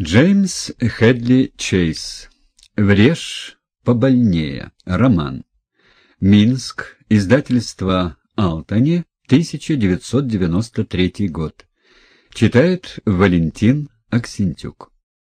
Джеймс Хедли Чейз. «Врежь побольнее». Роман. Минск. Издательство «Алтани», 1993 год. Читает Валентин Аксентюк.